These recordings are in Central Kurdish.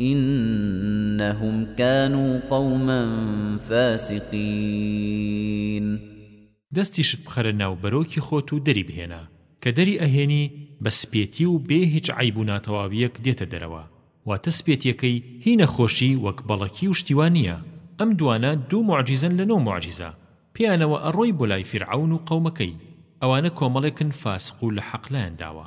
انهم کانوا قوما فاسقین. دەستیشت بخەرە ناو بەرۆکی خۆت و دەری بهێنە کە دەری ئەهێنی بە سپێتی و بێ هیچ عەیب و ناتەواویەک دێتە دەرەوە واتە سپێتیەکەی هی نەخۆشی وەک بەڵەکی و شتی وا نییە ئەم دوانە دوو موعجیزەن لە نۆ موعجیزە پێیانەوە ئەڕۆی بۆ لای فیرعەون و قەومەکەی ئەوانە کۆمەڵێکن فاسق و لە حەق لایان داوە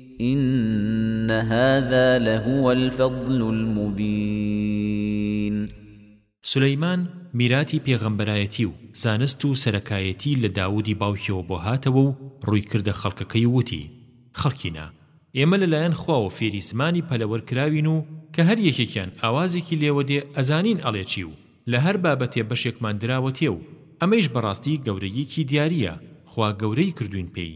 ان هذا لهو الفضل المبین سولەیمان میراتی پێغەمبەرایەتی و زانست و سەرەکایەتی لە داودی باوکیەوە بۆ هاتەوە و ڕووی کردە خەڵکەکەی و وتی، خەڵکینە! ئێمە لە لایەن خواوە فێری زمانی پەلەوەر کراوین و کە هەر یەکێکیان ئاوازێکی لێوە دێ ئەزانین ئەڵێ چی و لە هەر بابەتێ بەشێکمان دراوەتێ و ئەمەیش بەڕاستی گەورەییەکی دیارییە خوا گەورەی کردووین پێی.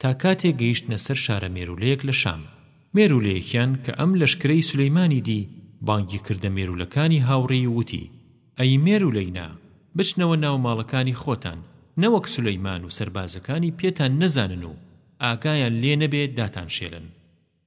تا کاتێ گەیشتنە سەر شارە مێروولەیەک لە شام. مێروولەیەکیان کە ئەم لەشکرەی سولەیمانی دی، بانگی کردە مێروولەکانی هاوڕێی و وتی، ئەی مێروولەینا، بچنەوە ناو ماڵەکانی خۆتان، نەوەک سولەیمان و سەربازەکانی پێتان نەزانن و ئاگایان لێ نەبێ داتانشێلن.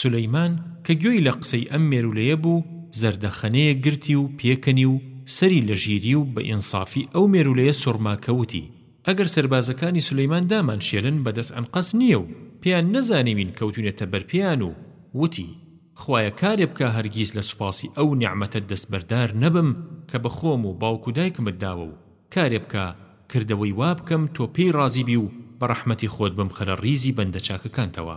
سولەیمان کە گوێی لە قسەی ئەم مێرولەیە بوو، زەردەخەنەیەک گرتی و پێکەنی و سەری لە ژیری و بە ئینسافی ئەو مێرولەیە سوڕما کە وتی، ئەگەر سەربازەکانی سولەیمان دامانشێلن بە دەست ئەنقەست نییە و پێیان نەزانیوین کەوتوینەتە بەر پێیان و وتی، خوایە کارێ بکە هەرگیز لە سوپاسی ئەو نیعمەتەت دەستبەردار نەبم کە بە خۆم و باوک و دایکمت داوە و کارێ بکە کردەوەی وا بکەم تۆ پێی ڕازی بی و بە ڕەحمەتی خۆت بمخەرە ڕیزی بەندە چاکەکانتەوە.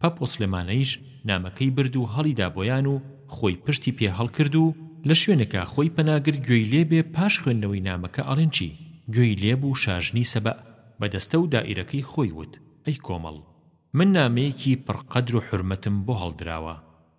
پەپۆ سلێمانەیش نامەکەی برد و هەڵیدا بۆیان و خۆی پشتی پێ هەڵکرد و لە شوێنێکا خۆی پەناگرت گوێی لێ بێ پاش خوێندنەوەی نامەکە ئەڵێن چی گوێی لێ بوو شاژنی سەبەء بە دەستە و دائیرەکەی خۆی وت ئەی کۆمەڵ من نامەیەکی پڕ قەدر و حورمەتم بۆ هەڵدراوە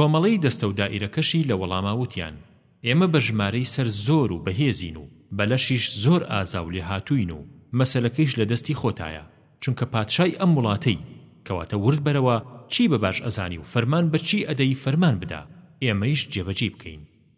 کۆمەڵەی دەستە و دائیرەکەشی لە وەڵاما وتیان، ئێمە بە ژمارەی سەر زۆر و بەهێزین و بە لەشیش زۆر ئازا و لێهاتووین و مەسەلەکەیش لە دەستی خۆتایە، چونکە پادشای ئەم وڵاتەی، کەواتە ورد بەرەوە چی بە باش ئەزانی و فەرمان بە چی ئەدەی فەرمان بدە، ئێمەیش جێبەجێی بکەین.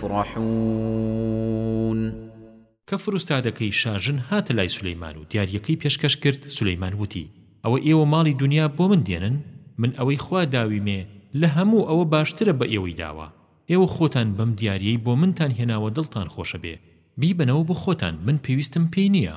فرحون. کە فروستادەکەی شاژن هاتە لای سولەیمان و دیارییەکەی پێشکەش کرد، سولەیمان وتی، ئەوە ئێوە ماڵی دونیا بۆ من دێنن؟ من ئەوەی خوا داویمێ لە هەموو ئەوە باشترە بە ئێوەی داوە. ئێوە خۆتان بەم دیارییەی بۆ منتان هێناوە دڵتان خۆشە بێ، بیبەنەوە بۆ خۆتان، من پێویستم پێی نییە.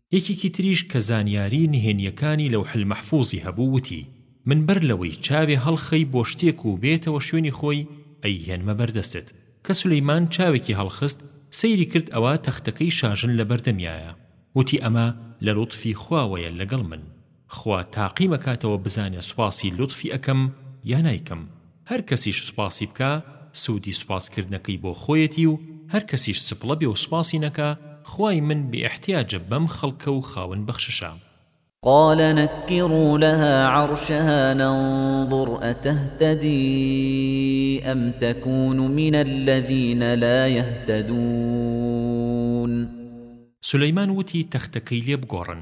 یەکێکی تریش کە زانیاریی نهێنییەکانی لەوح المحفوظی هەبوو وتی، من بەر لەوەی چاوێ هەڵخەی بۆ شتێک و بێتەوە شوێنی خۆی، ئەیهێنمە بەر دەستت. کە سولەیمان چاوێکی هەڵخست، سەیری کرد ئەوە تەختەکەی شاژن لە بەردەمیایە. وتی ئەمە لە لوتفی خواوەیە لەگەڵ من. خوا تاقیم ئەکاتەوە بزانێ سوپاسی لوتفی ئەکەم یا نایکەم هەر کەسیش سوپاسی بکا سودی سوپاس کردنەکەی بۆ خۆیەتی و هەر کەسیش چپڵە بێ و سوپاسی نەکا خوای من بێ ئیحتیاجە بەم خەڵکە و خاوەن بەخششە. قال نكروا لها عرشها ننظر اتهتدي ام تكون من الذين لا يهتدون سولەیمان وتی تەختەکەی لێ بگۆڕن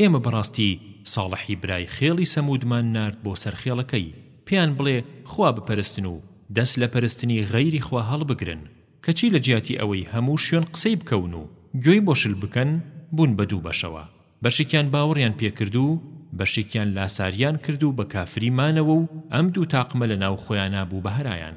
ئێمە بەڕاستی ساڵحی برای خێڵی سەموودمان نارد بۆ سەر خێڵەکەی، پێیان بڵێ خوا بپەرستن و دەست لە پەرستنی غەیری خوا هەڵبگرن، کەچی لە جیاتی ئەوەی هەموو شوێن قسەی بکەون و گوێی بۆ شل بکەن، بوون بە دوو بەشەوە، بەشێکیان باوەڕیان پێ کرد و بەشێکیان لاساریان کرد و بە کافری مانەوە و ئەم دوو تاقمە لە ناو خۆیانا بوو بە هەرایان.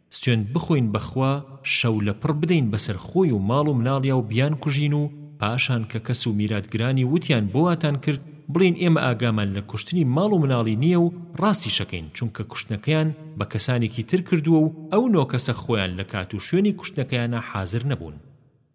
سوێند بخۆین بە خوا شەو لە پڕ بدەین بەسەر خۆی و ماڵ و مناڵیا و بیانکوژین و پاشان کە کەس و میراتگرانی وتیان بۆ واتان کرد بڵێین ئێمە ئاگامان لە کوشتنی ماڵ و مناڵی نییە و ڕاستیشەکەین چونکە کوشتنەکەیان بە کەسانێکی تر کردووە و ئەو نۆ کەسە خۆیان لە کات و شوێنی کوشتنەکەیانا حازر نەبوون.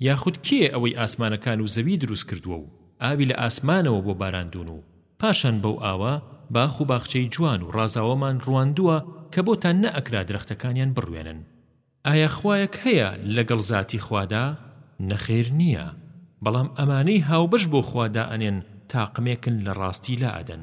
یاخود کێیە ئەوەی ئاسمانەکان و زەوی دروست کردووە و ئاوی لە ئاسمانەوە بۆ باراندوون و پاشان بەو ئاوە باخ و باخچەی جوان و ڕازاوەمان ڕواندووە کە بۆتان نەئەکرا درەختەکانیان بڕوێنن؟ ئایا خوایەک هەیە لەگەڵ زاتی خوادا؟ نەخێر نییە، بەڵام ئەمانەی هاوبەش بۆ خوا دائەنێن تاقمێکن لە ڕاستی لائەدەن.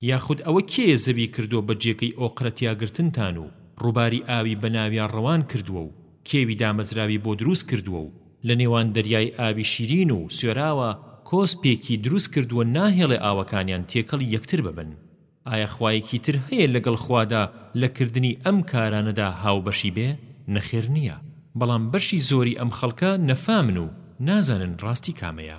یاخود ئەوە کێیە زەوی کردووە بە جێگەی ئۆقرە تیاگرتنتان و ڕووباری ئاوی بە ناویا ڕەوان کردووە و کێوی دامەزراوی بۆ دروست کردووە و لە نێوان دەریای ئاوی شیرین و سوێراوە کۆس پێکی دروست کردووە ناهێڵێ ئاوەکانیان تێکەڵی یەکتر ببن ئایا خوایەکی تر هەیە لەگەڵ خوادا لە کردنی ئەم کارانەدا هاوبەشی بێ نەخێر نییە بەڵام بەشی زۆری ئەم خەڵکە نەفامن و نازانن ڕاستی کامەیە.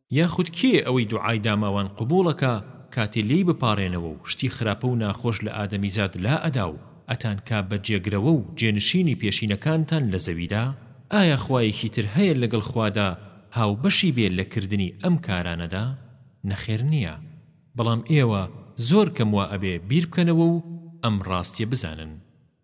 یاخود کێیە ئەوەی دوعای داماوان قبوڵەکا کاتێ لێی بپاڕێنەوە و شتی خراپە و ناخۆش لە ئادەمیزاد لا ئەدا و ئەتانکا بە جێگرەوە و جێنشینی پێشینەکانتان لە زەویدا؟ ئایا خوایەکی تر هەیە لەگەڵ خوادا هاوبەشی بێ لە کردنی ئەم کارانەدا؟ نەخێر نییە، بەڵام ئێوە زۆر کەم وا ئەبێ بیر بکەنەوە و ئەم ڕاستیە بزانن.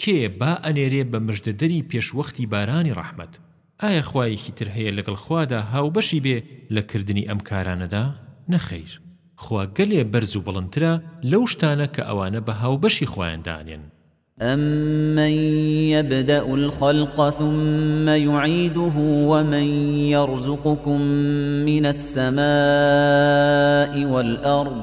کێ با ئەنێرێ بە مژدەدەری پێش وەختی بارانی ڕەحمەت؟ ئایا خوایەکی تر هەیە لەگەڵ خوادا هاوبەشی بێ لە کردنی ئەم کارانەدا؟ نەخەیر، خوا گەلێ بەرز و بڵندترە لەو شتانە کە ئەوانە بە هاوبەشی خوایان دانێن. أَمَّن یَبْدَأُ الْخَلْقَ ثُمَّ یُعِیدُهُ وَمَن یَرْزُقُکُم مِّنَ السَّمَاءِ وَالْأَرْضِ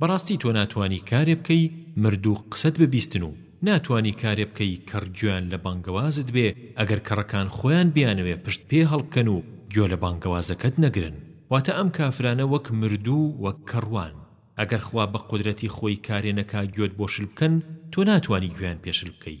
بەڕاستی تۆ ناتوانی کارێ بکەی مردوو قسەت ببیستن و ناتوانی کارێ بکەی کەڕ گوێان لە بانگەوازت بێ ئەگەر کەڕەکان خۆیان بیانەوێ پشت پێ هەڵبکەن و گوێ لە بانگەوازەکەت نەگرن واتە ئەم کافرانە وەک مردوو و وەک کەڕ وان ئەگەر خوا بە قودرەتی خۆی کارێ نەکا گوێت بۆ شل بکەن تۆ ناتوانی گوێیان پێ شل بکەی.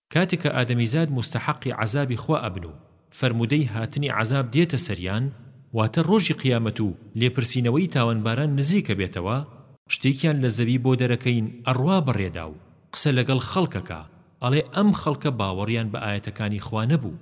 کاتێ کە ئادەمیزاد موستەحەقی عەزابی خوا ئەبن و فەرموودەی هاتنی عەزاب دێتە سەریان واتە ڕۆژی قیامەت و لێپرسینەوەی تاوانباران نزیک ئەبێتەوە شتێکیان لە زەوی بۆ دەرەکەین ئەڕوا بەڕێدا و قسە لەگەڵ خەڵک ئەکا ئەڵێ ئەم خەڵکە باوەڕیان بە ئایەتەکانی خوا نەبوو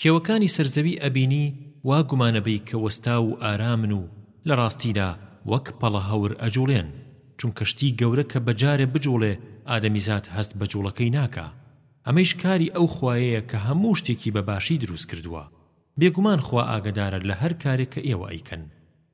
کێوەکانی سەر زەوی ئەبینی وا گومانەبەی کە وەستاو و ئارامن و لە ڕاستیدا وەک پەڵە هەور ئەجوڵێن چونکە شتی گەورە کە بە جارێ بجوڵێ ئادەمیزاد هەست بە جوڵەکەی ناکا ئەمەیش کاری ئەو خوایەیە کە هەموو شتێکی بە باشی دروست کردووە بێگومان خوا ئاگەدارە لە هەر کارێک کە ئێوە ئەیکەن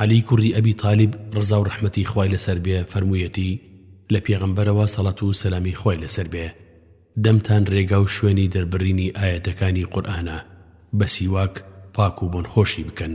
عەلی کوڕی ئەبی تالیب ڕەزاو ڕەحمەتی خوای لەسەر بێ فەرموویەتی، لە پێغەمبەرەوە سەڵات و سەلامی خوای لەسەر بێ، دەمتان ڕێگاو شوێنی دەربڕینی ئایەتەکانی قورئانە، بە سیواک پاک و بۆنخۆشی بکەن.